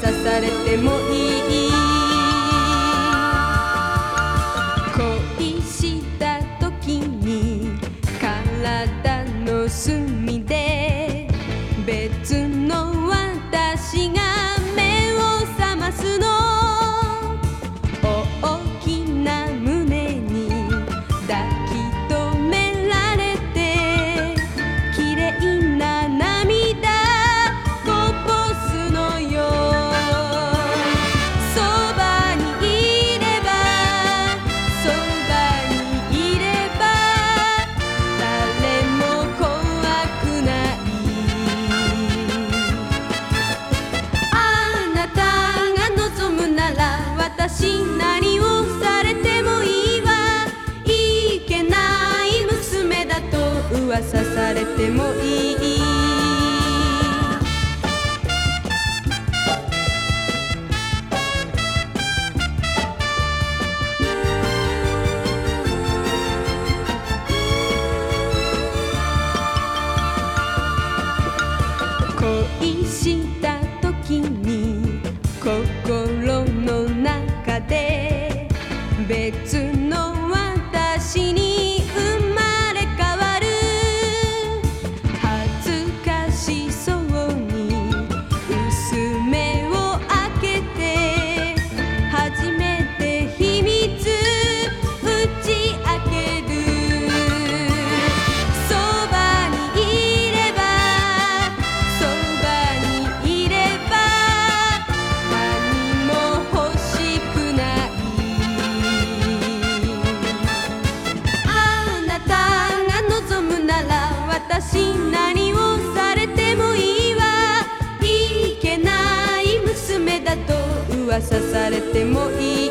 刺されてもいい。恋した時に体の隅は刺されてもいい」「した時に心の中で別に」私何をされてもいいわ。いけない娘だと噂されてもいい。